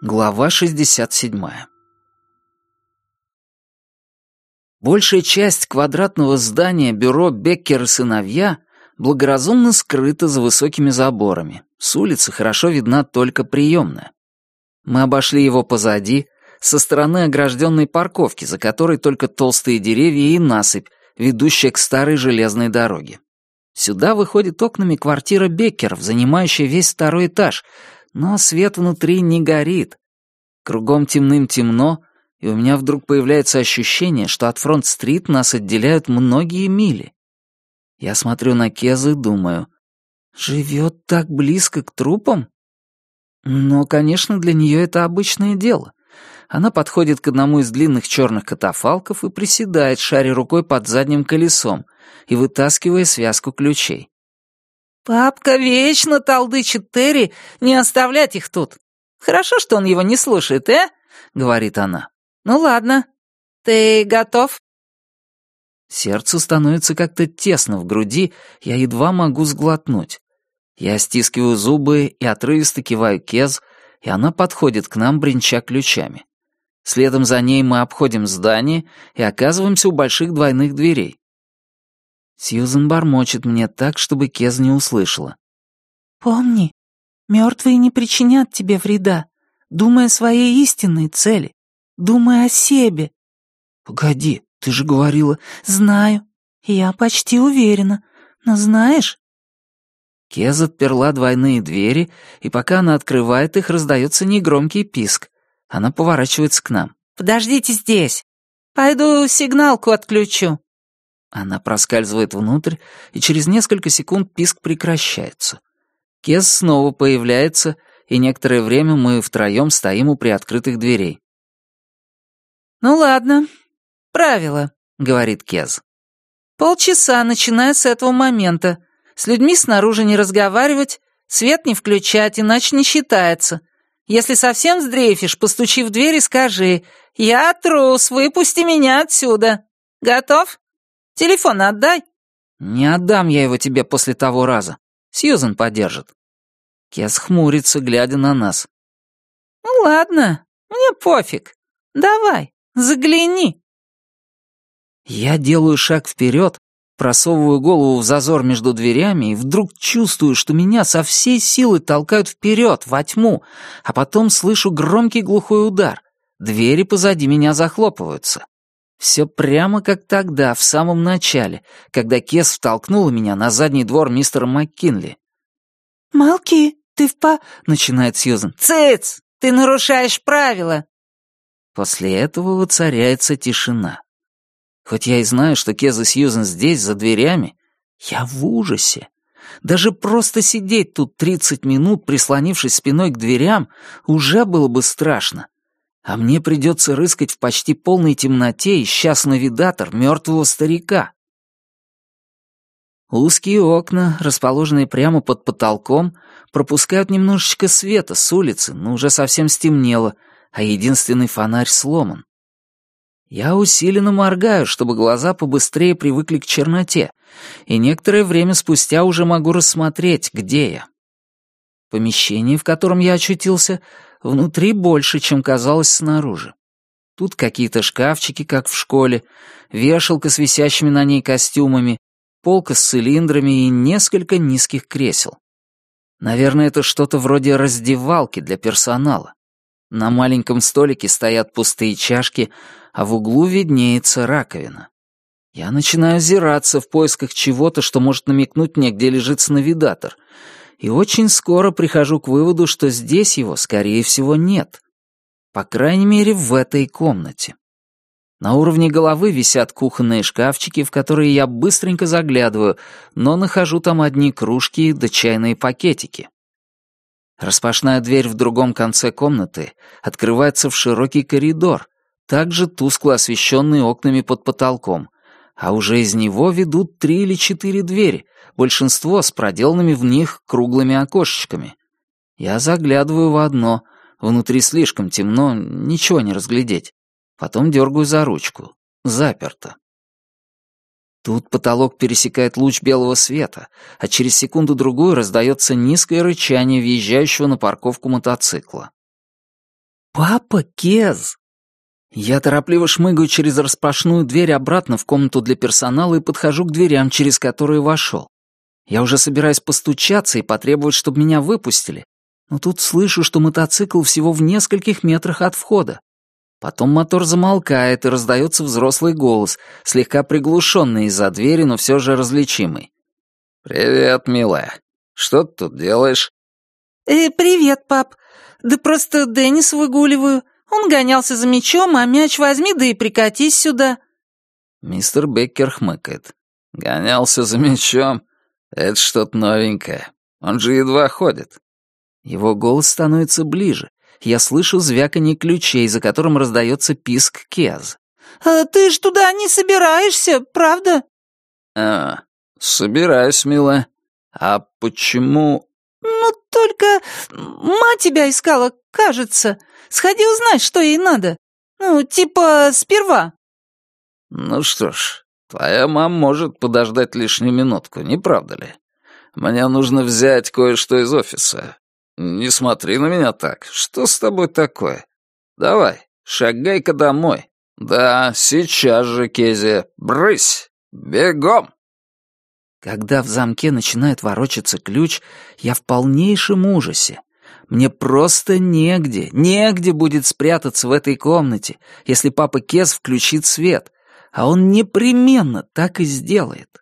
Глава 67. Большая часть квадратного здания бюро Беккер и сыновья благоразумно скрыта за высокими заборами. С улицы хорошо видна только приемная. Мы обошли его позади, со стороны огражденной парковки, за которой только толстые деревья и насыпь, ведущая к старой железной дороге. Сюда выходит окнами квартира Беккеров, занимающая весь второй этаж, но свет внутри не горит. Кругом темным-темно, и у меня вдруг появляется ощущение, что от Фронт-стрит нас отделяют многие мили. Я смотрю на Кезу и думаю, живет так близко к трупам? Но, конечно, для нее это обычное дело. Она подходит к одному из длинных черных катафалков и приседает, шаря рукой под задним колесом и вытаскивая связку ключей. «Папка вечно толдычит Терри не оставлять их тут. Хорошо, что он его не слушает, э?» — говорит она. «Ну ладно. Ты готов?» Сердцу становится как-то тесно в груди, я едва могу сглотнуть. Я стискиваю зубы и отрывисто киваю Кез, и она подходит к нам, бренча ключами. Следом за ней мы обходим здание и оказываемся у больших двойных дверей. Сьюзен бормочет мне так, чтобы Кез не услышала. «Помни, мертвые не причинят тебе вреда. Думай о своей истинной цели. Думай о себе». «Погоди, ты же говорила...» «Знаю. Я почти уверена. Но знаешь...» Кез отперла двойные двери, и пока она открывает их, раздается негромкий писк. Она поворачивается к нам. «Подождите здесь. Пойду сигналку отключу». Она проскальзывает внутрь, и через несколько секунд писк прекращается. Кес снова появляется, и некоторое время мы втроем стоим у приоткрытых дверей. «Ну ладно, правило», — говорит Кез. «Полчаса, начиная с этого момента. С людьми снаружи не разговаривать, свет не включать, иначе не считается. Если совсем сдрейфишь, постучи в дверь и скажи «Я трус, выпусти меня отсюда». Готов?» Телефон отдай». «Не отдам я его тебе после того раза. Сьюзен подержит». Кес хмурится, глядя на нас. «Ну ладно, мне пофиг. Давай, загляни». Я делаю шаг вперед, просовываю голову в зазор между дверями и вдруг чувствую, что меня со всей силы толкают вперед, во тьму, а потом слышу громкий глухой удар. Двери позади меня захлопываются. Все прямо как тогда, в самом начале, когда Кес втолкнула меня на задний двор мистера МакКинли. «Малки, ты в по...» — начинает Сьюзен. «Цыц! Ты нарушаешь правила!» После этого воцаряется тишина. Хоть я и знаю, что Кез и Сьюзен здесь, за дверями, я в ужасе. Даже просто сидеть тут тридцать минут, прислонившись спиной к дверям, уже было бы страшно а мне придется рыскать в почти полной темноте, ища сновидатор мертвого старика. Узкие окна, расположенные прямо под потолком, пропускают немножечко света с улицы, но уже совсем стемнело, а единственный фонарь сломан. Я усиленно моргаю, чтобы глаза побыстрее привыкли к черноте, и некоторое время спустя уже могу рассмотреть, где я. Помещение, в котором я очутился, внутри больше, чем казалось снаружи. Тут какие-то шкафчики, как в школе, вешалка с висящими на ней костюмами, полка с цилиндрами и несколько низких кресел. Наверное, это что-то вроде раздевалки для персонала. На маленьком столике стоят пустые чашки, а в углу виднеется раковина. Я начинаю озираться в поисках чего-то, что может намекнуть мне, где лежит сновидатор — и очень скоро прихожу к выводу, что здесь его, скорее всего, нет. По крайней мере, в этой комнате. На уровне головы висят кухонные шкафчики, в которые я быстренько заглядываю, но нахожу там одни кружки да чайные пакетики. Распашная дверь в другом конце комнаты открывается в широкий коридор, также тускло освещенный окнами под потолком, а уже из него ведут три или четыре двери, большинство с проделанными в них круглыми окошечками. Я заглядываю в одно, внутри слишком темно, ничего не разглядеть. Потом дергаю за ручку. Заперто. Тут потолок пересекает луч белого света, а через секунду-другую раздается низкое рычание въезжающего на парковку мотоцикла. «Папа Кез!» Я торопливо шмыгаю через распашную дверь обратно в комнату для персонала и подхожу к дверям, через которые вошел. Я уже собираюсь постучаться и потребовать, чтобы меня выпустили, но тут слышу, что мотоцикл всего в нескольких метрах от входа. Потом мотор замолкает, и раздается взрослый голос, слегка приглушенный из-за двери, но все же различимый. «Привет, милая. Что ты тут делаешь?» «Э, привет, пап. Да просто Деннис выгуливаю. Он гонялся за мячом, а мяч возьми, да и прикатись сюда». Мистер Беккер хмыкает. «Гонялся за мячом? Это что-то новенькое. Он же едва ходит». Его голос становится ближе. Я слышу звяканье ключей, за которым раздается писк Кез. «А ты ж туда не собираешься, правда?» «А, собираюсь, милая. А почему...» «Ну, только мать тебя искала, кажется. Сходи узнать, что ей надо. Ну, типа, сперва». «Ну что ж, твоя мама может подождать лишнюю минутку, не правда ли? Мне нужно взять кое-что из офиса. Не смотри на меня так. Что с тобой такое? Давай, шагай-ка домой. Да, сейчас же, Кези. Брысь! Бегом!» Когда в замке начинает ворочаться ключ, я в полнейшем ужасе. Мне просто негде, негде будет спрятаться в этой комнате, если папа Кес включит свет, а он непременно так и сделает.